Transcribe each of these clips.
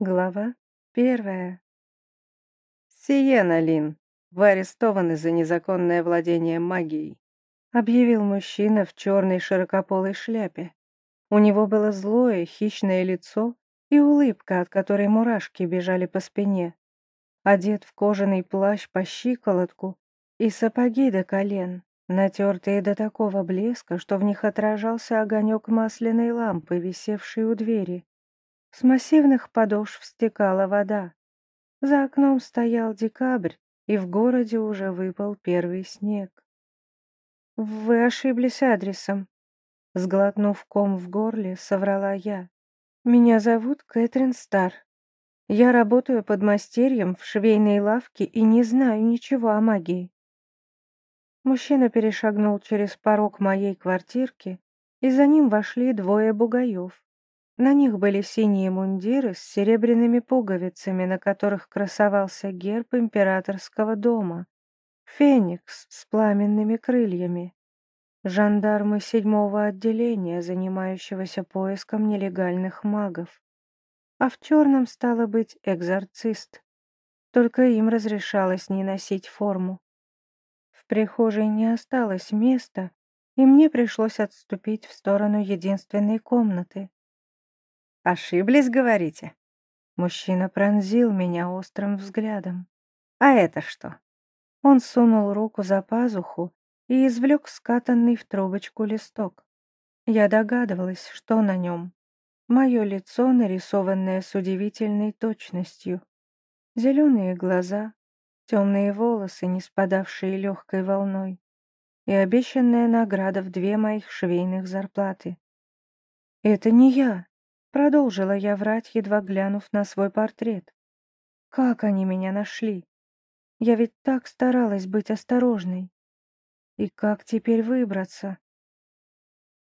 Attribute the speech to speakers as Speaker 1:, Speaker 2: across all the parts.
Speaker 1: Глава первая. «Сиена, Лин, вы арестованы за незаконное владение магией», объявил мужчина в черной широкополой шляпе. У него было злое, хищное лицо и улыбка, от которой мурашки бежали по спине. Одет в кожаный плащ по щиколотку и сапоги до колен, натертые до такого блеска, что в них отражался огонек масляной лампы, висевшей у двери. С массивных подошв стекала вода. За окном стоял декабрь, и в городе уже выпал первый снег. «Вы ошиблись адресом», — сглотнув ком в горле, соврала я. «Меня зовут Кэтрин Стар. Я работаю под мастерьем в швейной лавке и не знаю ничего о магии». Мужчина перешагнул через порог моей квартирки, и за ним вошли двое бугаев. На них были синие мундиры с серебряными пуговицами, на которых красовался герб императорского дома. Феникс с пламенными крыльями. Жандармы седьмого отделения, занимающегося поиском нелегальных магов. А в черном стало быть экзорцист. Только им разрешалось не носить форму. В прихожей не осталось места, и мне пришлось отступить в сторону единственной комнаты. Ошиблись, говорите? Мужчина пронзил меня острым взглядом. А это что? Он сунул руку за пазуху и извлек скатанный в трубочку листок. Я догадывалась, что на нем. Мое лицо, нарисованное с удивительной точностью. Зеленые глаза, темные волосы, не спадавшие легкой волной, и обещанная награда в две моих швейных зарплаты. «Это не я», Продолжила я врать, едва глянув на свой портрет. Как они меня нашли? Я ведь так старалась быть осторожной. И как теперь выбраться?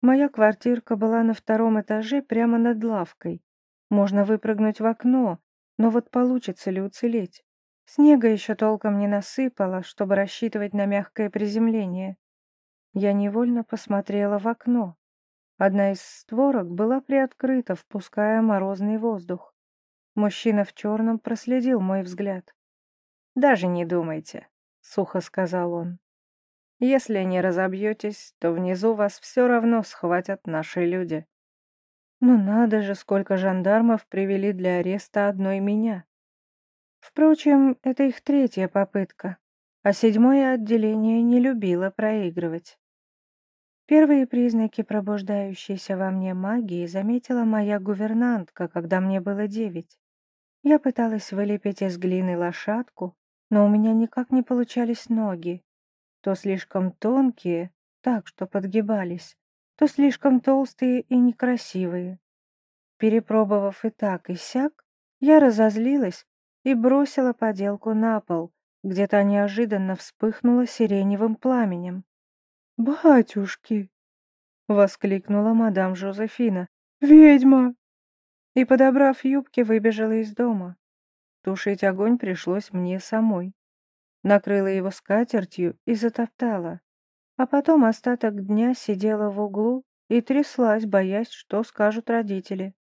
Speaker 1: Моя квартирка была на втором этаже прямо над лавкой. Можно выпрыгнуть в окно, но вот получится ли уцелеть? Снега еще толком не насыпало, чтобы рассчитывать на мягкое приземление. Я невольно посмотрела в окно. Одна из створок была приоткрыта, впуская морозный воздух. Мужчина в черном проследил мой взгляд. «Даже не думайте», — сухо сказал он. «Если не разобьетесь, то внизу вас все равно схватят наши люди». Ну надо же, сколько жандармов привели для ареста одной меня. Впрочем, это их третья попытка, а седьмое отделение не любило проигрывать. Первые признаки пробуждающейся во мне магии заметила моя гувернантка, когда мне было девять. Я пыталась вылепить из глины лошадку, но у меня никак не получались ноги. То слишком тонкие, так что подгибались, то слишком толстые и некрасивые. Перепробовав и так, и сяк, я разозлилась и бросила поделку на пол, где то неожиданно вспыхнула сиреневым пламенем. «Батюшки!» — воскликнула мадам Жозефина. «Ведьма!» И, подобрав юбки, выбежала из дома. Тушить огонь пришлось мне самой. Накрыла его скатертью и затоптала. А потом остаток дня сидела в углу и тряслась, боясь, что скажут родители.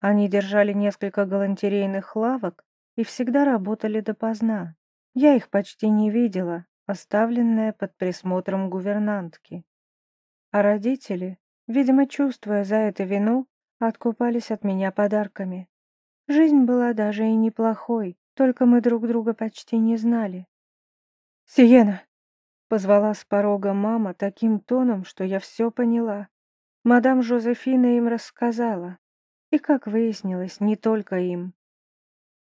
Speaker 1: Они держали несколько галантерейных лавок и всегда работали допоздна. Я их почти не видела, оставленная под присмотром гувернантки. А родители, видимо, чувствуя за это вину, откупались от меня подарками. Жизнь была даже и неплохой, только мы друг друга почти не знали. «Сиена!» — позвала с порога мама таким тоном, что я все поняла. Мадам Жозефина им рассказала. И, как выяснилось, не только им.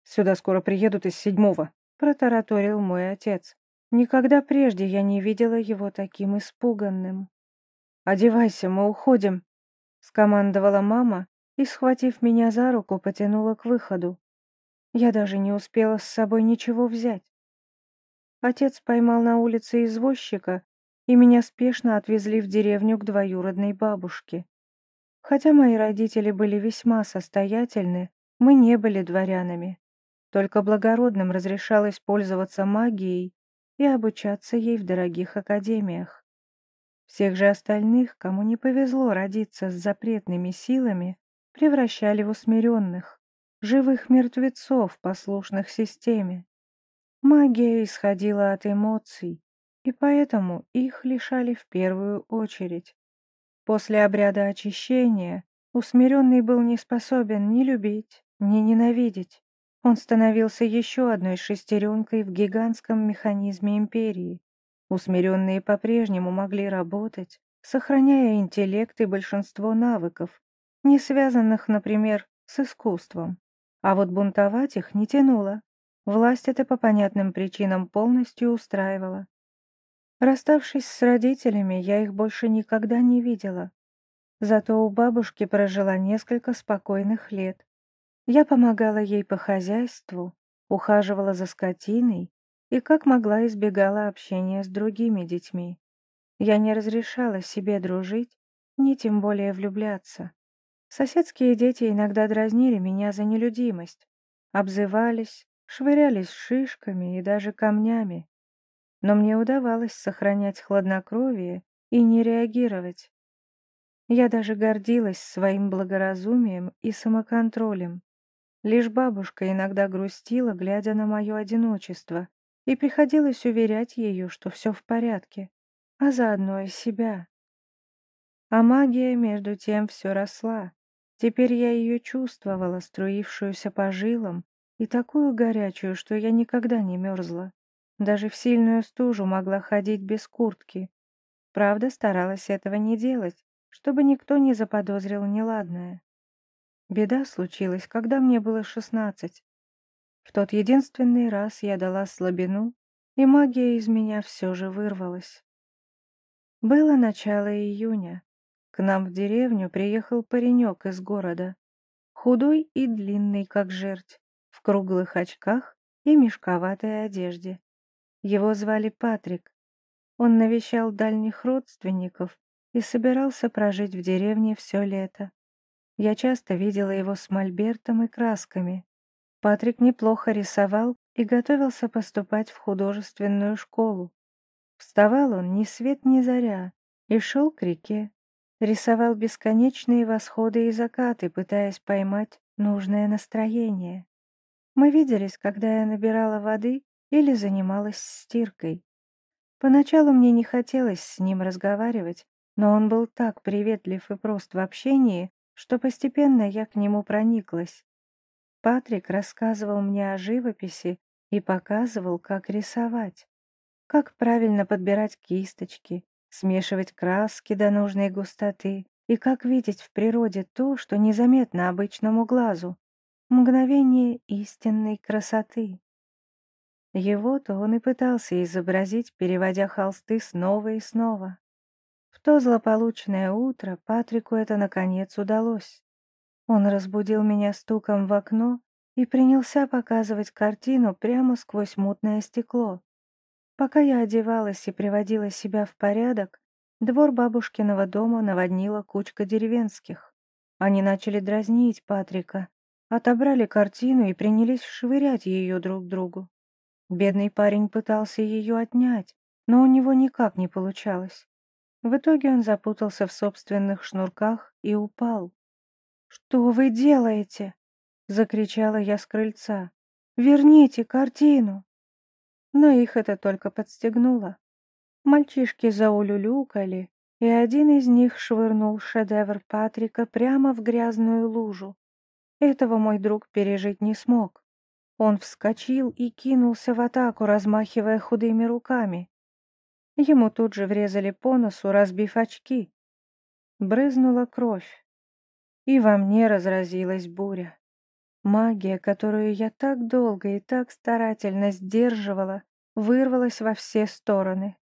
Speaker 1: «Сюда скоро приедут из седьмого», — протараторил мой отец. Никогда прежде я не видела его таким испуганным. «Одевайся, мы уходим», — скомандовала мама и, схватив меня за руку, потянула к выходу. Я даже не успела с собой ничего взять. Отец поймал на улице извозчика, и меня спешно отвезли в деревню к двоюродной бабушке. Хотя мои родители были весьма состоятельны, мы не были дворянами. Только благородным разрешалось пользоваться магией и обучаться ей в дорогих академиях. Всех же остальных, кому не повезло родиться с запретными силами, превращали в усмиренных. живых мертвецов, послушных системе. Магия исходила от эмоций, и поэтому их лишали в первую очередь. После обряда очищения усмиренный был не способен ни любить, ни ненавидеть. Он становился еще одной шестеренкой в гигантском механизме империи. Усмиренные по-прежнему могли работать, сохраняя интеллект и большинство навыков, не связанных, например, с искусством. А вот бунтовать их не тянуло. Власть это по понятным причинам полностью устраивала. Расставшись с родителями, я их больше никогда не видела. Зато у бабушки прожила несколько спокойных лет. Я помогала ей по хозяйству, ухаживала за скотиной и как могла избегала общения с другими детьми. Я не разрешала себе дружить, ни тем более влюбляться. Соседские дети иногда дразнили меня за нелюдимость, обзывались, швырялись шишками и даже камнями. Но мне удавалось сохранять хладнокровие и не реагировать. Я даже гордилась своим благоразумием и самоконтролем. Лишь бабушка иногда грустила, глядя на мое одиночество, и приходилось уверять ее, что все в порядке, а заодно и себя. А магия, между тем, все росла. Теперь я ее чувствовала, струившуюся по жилам, и такую горячую, что я никогда не мерзла. Даже в сильную стужу могла ходить без куртки. Правда, старалась этого не делать, чтобы никто не заподозрил неладное. Беда случилась, когда мне было шестнадцать. В тот единственный раз я дала слабину, и магия из меня все же вырвалась. Было начало июня. К нам в деревню приехал паренек из города. Худой и длинный, как жерть, в круглых очках и мешковатой одежде. Его звали Патрик. Он навещал дальних родственников и собирался прожить в деревне все лето. Я часто видела его с мольбертом и красками. Патрик неплохо рисовал и готовился поступать в художественную школу. Вставал он ни свет ни заря и шел к реке. Рисовал бесконечные восходы и закаты, пытаясь поймать нужное настроение. Мы виделись, когда я набирала воды или занималась стиркой. Поначалу мне не хотелось с ним разговаривать, но он был так приветлив и прост в общении, что постепенно я к нему прониклась. Патрик рассказывал мне о живописи и показывал, как рисовать, как правильно подбирать кисточки, смешивать краски до нужной густоты и как видеть в природе то, что незаметно обычному глазу, мгновение истинной красоты. Его-то он и пытался изобразить, переводя холсты снова и снова. В то злополучное утро Патрику это наконец удалось. Он разбудил меня стуком в окно и принялся показывать картину прямо сквозь мутное стекло. Пока я одевалась и приводила себя в порядок, двор бабушкиного дома наводнила кучка деревенских. Они начали дразнить Патрика, отобрали картину и принялись швырять ее друг другу. Бедный парень пытался ее отнять, но у него никак не получалось. В итоге он запутался в собственных шнурках и упал. «Что вы делаете?» — закричала я с крыльца. «Верните картину!» Но их это только подстегнуло. Мальчишки заулюлюкали, и один из них швырнул шедевр Патрика прямо в грязную лужу. Этого мой друг пережить не смог. Он вскочил и кинулся в атаку, размахивая худыми руками. Ему тут же врезали по носу, разбив очки. Брызнула кровь. И во мне разразилась буря. Магия, которую я так долго и так старательно сдерживала, вырвалась во все стороны.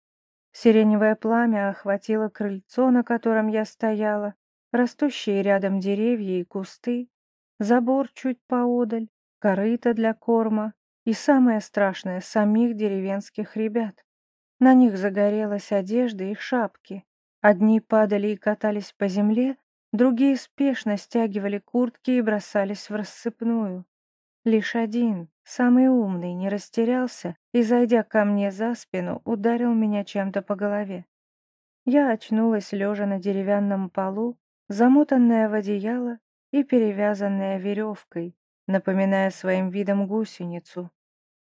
Speaker 1: Сиреневое пламя охватило крыльцо, на котором я стояла, растущие рядом деревья и кусты, забор чуть поодаль, корыто для корма и, самое страшное, самих деревенских ребят. На них загорелась одежда и шапки. Одни падали и катались по земле, другие спешно стягивали куртки и бросались в рассыпную. Лишь один, самый умный, не растерялся и, зайдя ко мне за спину, ударил меня чем-то по голове. Я очнулась, лежа на деревянном полу, замотанная в одеяло и перевязанная веревкой, напоминая своим видом гусеницу.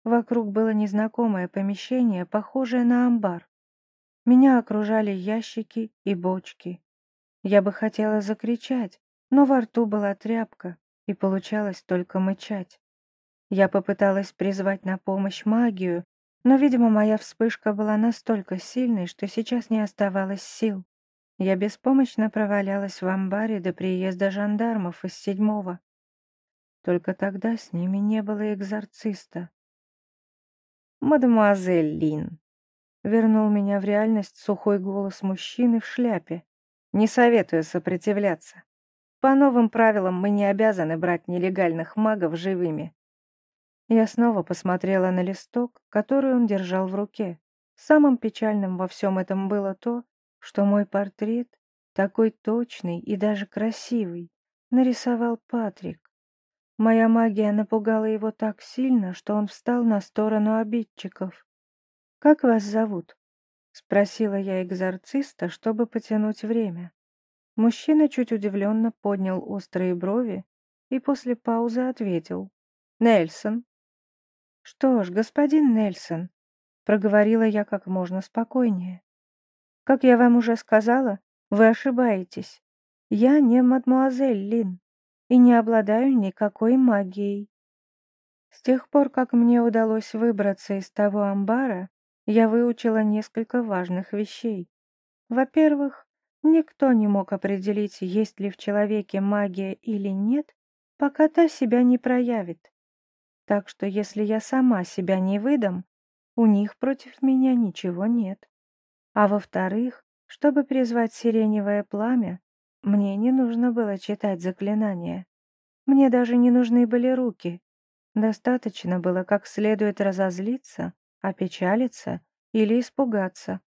Speaker 1: Вокруг было незнакомое помещение, похожее на амбар. Меня окружали ящики и бочки. Я бы хотела закричать, но во рту была тряпка, и получалось только мычать. Я попыталась призвать на помощь магию, но, видимо, моя вспышка была настолько сильной, что сейчас не оставалось сил. Я беспомощно провалялась в амбаре до приезда жандармов из седьмого. Только тогда с ними не было экзорциста. «Мадемуазель Лин», — вернул меня в реальность сухой голос мужчины в шляпе. «Не советую сопротивляться. По новым правилам мы не обязаны брать нелегальных магов живыми. Я снова посмотрела на листок, который он держал в руке. Самым печальным во всем этом было то, что мой портрет, такой точный и даже красивый, нарисовал Патрик. Моя магия напугала его так сильно, что он встал на сторону обидчиков. «Как вас зовут?» — спросила я экзорциста, чтобы потянуть время. Мужчина чуть удивленно поднял острые брови и после паузы ответил. «Нельсон». «Что ж, господин Нельсон», — проговорила я как можно спокойнее. «Как я вам уже сказала, вы ошибаетесь. Я не мадмуазель Лин и не обладаю никакой магией. С тех пор, как мне удалось выбраться из того амбара, я выучила несколько важных вещей. Во-первых, никто не мог определить, есть ли в человеке магия или нет, пока та себя не проявит. Так что если я сама себя не выдам, у них против меня ничего нет. А во-вторых, чтобы призвать сиреневое пламя, мне не нужно было читать заклинания. Мне даже не нужны были руки. Достаточно было как следует разозлиться, опечалиться или испугаться.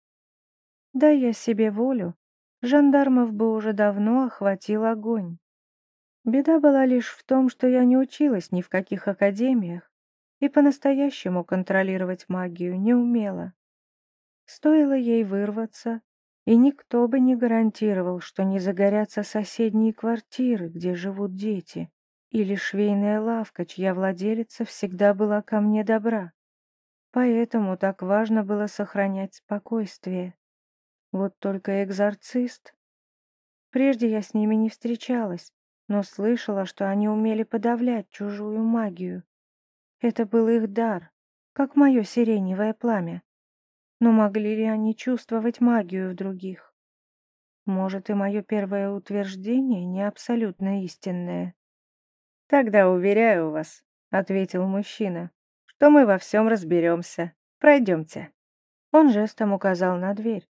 Speaker 1: Дай я себе волю, жандармов бы уже давно охватил огонь. Беда была лишь в том, что я не училась ни в каких академиях и по-настоящему контролировать магию не умела. Стоило ей вырваться, и никто бы не гарантировал, что не загорятся соседние квартиры, где живут дети, или швейная лавка, чья владелица всегда была ко мне добра. Поэтому так важно было сохранять спокойствие. Вот только экзорцист... Прежде я с ними не встречалась, но слышала, что они умели подавлять чужую магию. Это был их дар, как мое сиреневое пламя. Но могли ли они чувствовать магию в других? Может, и мое первое утверждение не абсолютно истинное. «Тогда уверяю вас», — ответил мужчина, — «что мы во всем разберемся. Пройдемте». Он жестом указал на дверь.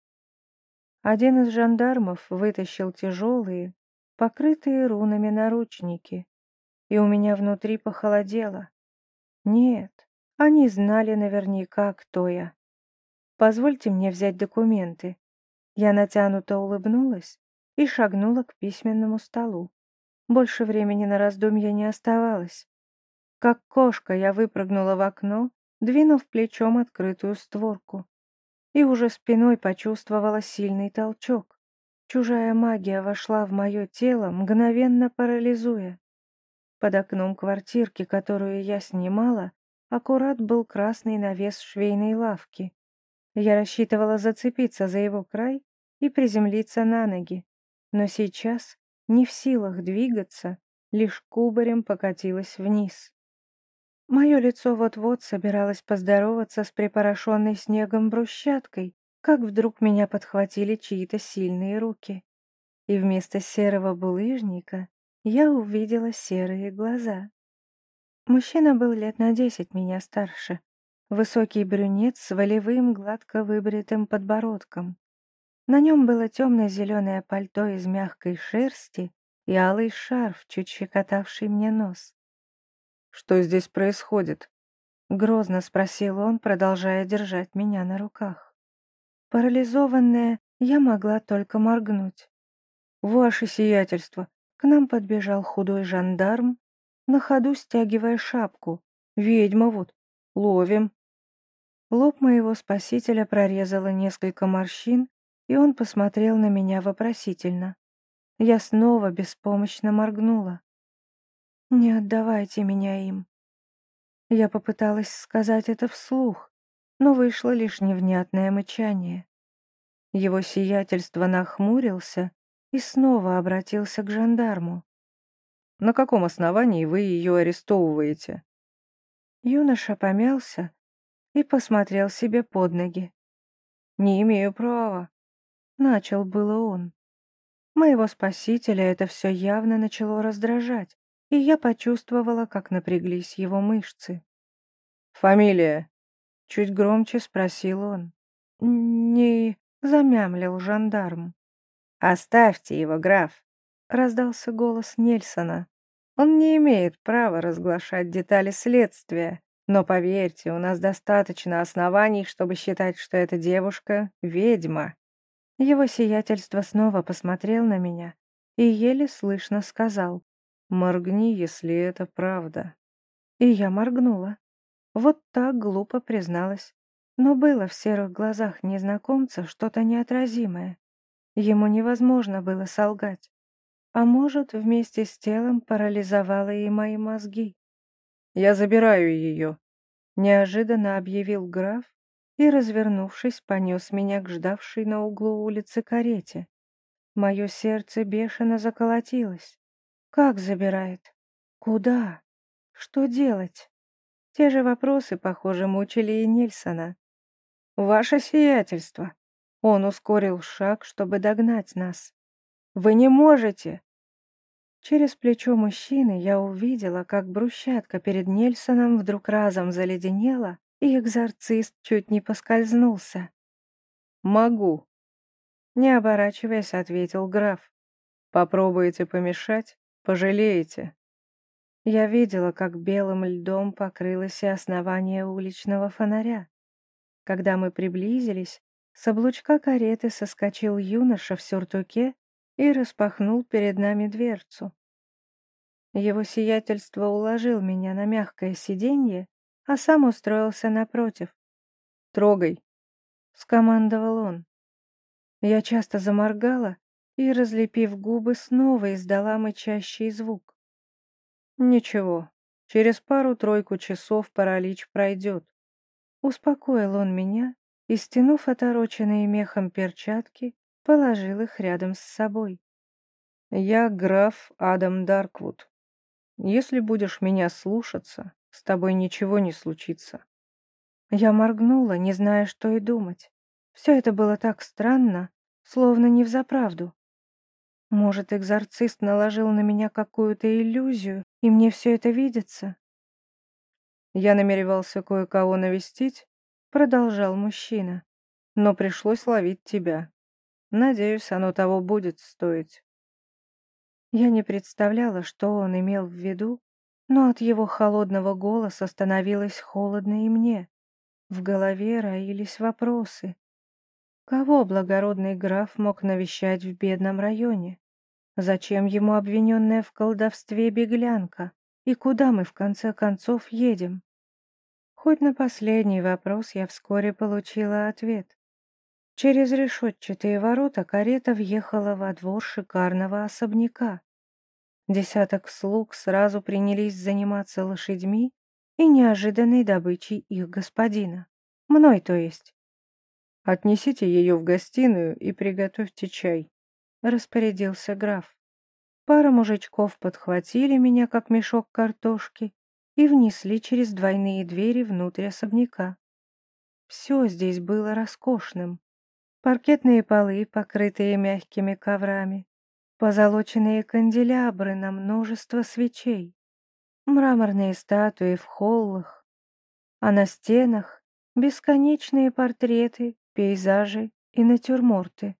Speaker 1: Один из жандармов вытащил тяжелые, покрытые рунами наручники, и у меня внутри похолодело. Нет, они знали наверняка, кто я. Позвольте мне взять документы. Я натянуто улыбнулась и шагнула к письменному столу. Больше времени на раздумья не оставалось. Как кошка я выпрыгнула в окно, двинув плечом открытую створку. И уже спиной почувствовала сильный толчок. Чужая магия вошла в мое тело, мгновенно парализуя. Под окном квартирки, которую я снимала, аккурат был красный навес швейной лавки. Я рассчитывала зацепиться за его край и приземлиться на ноги, но сейчас, не в силах двигаться, лишь кубарем покатилась вниз. Мое лицо вот-вот собиралось поздороваться с припорошенной снегом брусчаткой, как вдруг меня подхватили чьи-то сильные руки. И вместо серого булыжника я увидела серые глаза. Мужчина был лет на десять меня старше. Высокий брюнет с волевым, гладко выбритым подбородком. На нем было темно-зеленое пальто из мягкой шерсти и алый шарф, чуть щекотавший мне нос. «Что здесь происходит?» — грозно спросил он, продолжая держать меня на руках. Парализованная, я могла только моргнуть. «Ваше сиятельство!» К нам подбежал худой жандарм, на ходу стягивая шапку. «Ведьма вот! Ловим!» Лоб моего спасителя прорезало несколько морщин, и он посмотрел на меня вопросительно. Я снова беспомощно моргнула. «Не отдавайте меня им». Я попыталась сказать это вслух, но вышло лишь невнятное мычание. Его сиятельство нахмурился и снова обратился к жандарму.
Speaker 2: «На каком основании вы ее арестовываете?»
Speaker 1: Юноша помялся и посмотрел себе под ноги. «Не имею права», — начал было он. Моего спасителя это все явно начало раздражать, и я почувствовала, как напряглись его мышцы.
Speaker 2: «Фамилия?»
Speaker 1: — чуть громче спросил он. «Не...» — замямлил жандарм.
Speaker 2: «Оставьте его, граф», —
Speaker 1: раздался голос Нельсона.
Speaker 2: «Он не имеет права разглашать детали следствия, но поверьте, у нас достаточно оснований, чтобы считать, что эта девушка — ведьма».
Speaker 1: Его сиятельство снова посмотрел на меня и еле слышно сказал «Моргни, если это правда». И я моргнула. Вот так глупо призналась. Но было в серых глазах незнакомца что-то неотразимое. Ему невозможно было солгать. А может, вместе с телом парализовало и мои мозги.
Speaker 2: «Я забираю ее», —
Speaker 1: неожиданно объявил граф и, развернувшись, понес меня к ждавшей на углу улицы карете. Мое сердце бешено заколотилось. Как забирает? Куда? Что делать? Те же вопросы, похоже, мучили и Нильсона. «Ваше сиятельство!» Он ускорил шаг, чтобы догнать нас. «Вы не можете!» Через плечо мужчины я увидела, как брусчатка перед Нельсоном вдруг разом заледенела, и экзорцист чуть не поскользнулся.
Speaker 2: «Могу», —
Speaker 1: не оборачиваясь, ответил граф.
Speaker 2: «Попробуете помешать, пожалеете».
Speaker 1: Я видела, как белым льдом покрылось и основание уличного фонаря. Когда мы приблизились, с облучка кареты соскочил юноша в сюртуке и распахнул перед нами дверцу. Его сиятельство уложил меня на мягкое сиденье а сам устроился напротив.
Speaker 2: «Трогай», —
Speaker 1: скомандовал он. Я часто заморгала и, разлепив губы, снова издала мычащий звук.
Speaker 2: «Ничего, через пару-тройку часов паралич пройдет».
Speaker 1: Успокоил он меня и, стянув отороченные мехом перчатки, положил их рядом с собой.
Speaker 2: «Я граф Адам Дарквуд. Если будешь меня слушаться, с тобой ничего не случится.
Speaker 1: Я моргнула, не зная, что и думать. Все это было так странно, словно не взаправду. Может, экзорцист наложил на меня какую-то иллюзию, и мне все это видится?
Speaker 2: Я намеревался кое-кого навестить, продолжал мужчина, но пришлось ловить тебя. Надеюсь, оно того будет стоить.
Speaker 1: Я не представляла, что он имел в виду, но от его холодного голоса становилось холодно и мне. В голове роились вопросы. Кого благородный граф мог навещать в бедном районе? Зачем ему обвиненная в колдовстве беглянка? И куда мы в конце концов едем? Хоть на последний вопрос я вскоре получила ответ. Через решетчатые ворота карета въехала во двор шикарного особняка. Десяток слуг сразу принялись заниматься лошадьми и неожиданной добычей их господина. Мной, то есть.
Speaker 2: «Отнесите ее в гостиную и приготовьте чай», — распорядился граф.
Speaker 1: Пара мужичков подхватили меня, как мешок картошки, и внесли через двойные двери внутрь особняка. Все здесь было роскошным. Паркетные полы, покрытые мягкими коврами, позолоченные канделябры на множество свечей, мраморные статуи в холлах, а на стенах бесконечные портреты, пейзажи и натюрморты.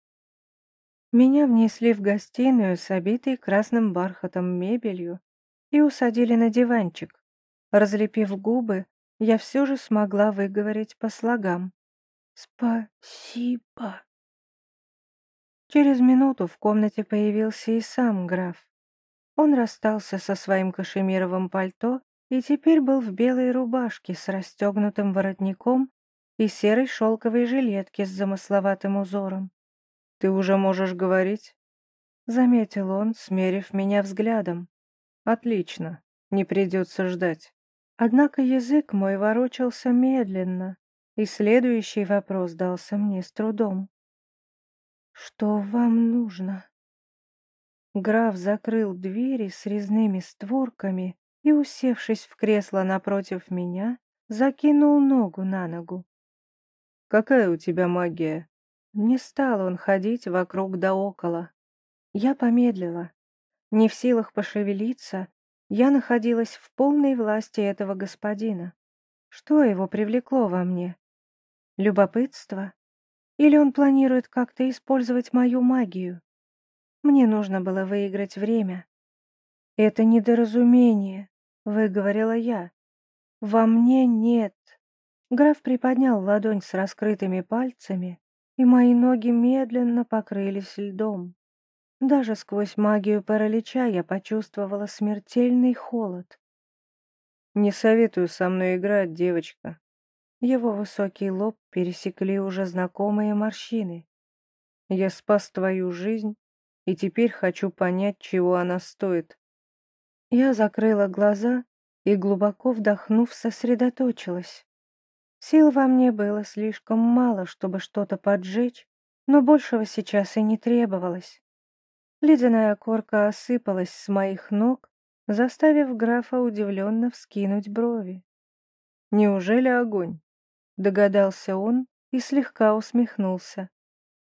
Speaker 1: Меня внесли в гостиную с обитой красным бархатом мебелью и усадили на диванчик. Разлепив губы, я все же смогла выговорить по слогам. «Спасибо». Через минуту в комнате появился и сам граф. Он расстался со своим кашемировым пальто и теперь был в белой рубашке с расстегнутым воротником и серой шелковой жилетке с замысловатым узором.
Speaker 2: «Ты уже можешь говорить?»
Speaker 1: — заметил он, смерив меня взглядом.
Speaker 2: «Отлично.
Speaker 1: Не придется ждать.
Speaker 2: Однако язык мой ворочался медленно, и следующий вопрос дался мне с трудом. «Что вам нужно?» Граф закрыл двери с резными створками и, усевшись в кресло напротив меня, закинул ногу на ногу.
Speaker 1: «Какая у тебя магия?»
Speaker 2: Не стал он ходить вокруг да около. Я помедлила. Не в силах пошевелиться, я находилась в полной власти этого господина. Что его привлекло во мне? Любопытство? Или он планирует как-то использовать мою магию? Мне нужно было выиграть время. «Это недоразумение», — выговорила я. «Во мне нет». Граф приподнял ладонь с раскрытыми пальцами, и мои ноги медленно покрылись льдом. Даже сквозь магию паралича я почувствовала смертельный холод.
Speaker 1: «Не советую со мной играть, девочка»,
Speaker 2: его высокий лоб пересекли уже знакомые морщины.
Speaker 1: «Я спас твою жизнь, и теперь хочу понять, чего она стоит».
Speaker 2: Я закрыла глаза и, глубоко вдохнув, сосредоточилась. Сил во мне было слишком мало, чтобы что-то поджечь, но большего сейчас и не требовалось. Ледяная корка осыпалась с моих ног, заставив графа удивленно вскинуть брови.
Speaker 1: «Неужели огонь?»
Speaker 2: Догадался он и слегка усмехнулся.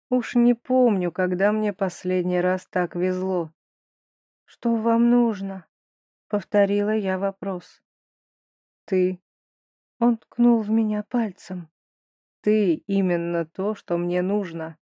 Speaker 1: Уж не помню, когда мне последний раз так везло.
Speaker 2: «Что вам нужно?» — повторила я вопрос.
Speaker 1: «Ты...»
Speaker 2: Он ткнул в меня пальцем.
Speaker 1: «Ты именно то, что мне нужно».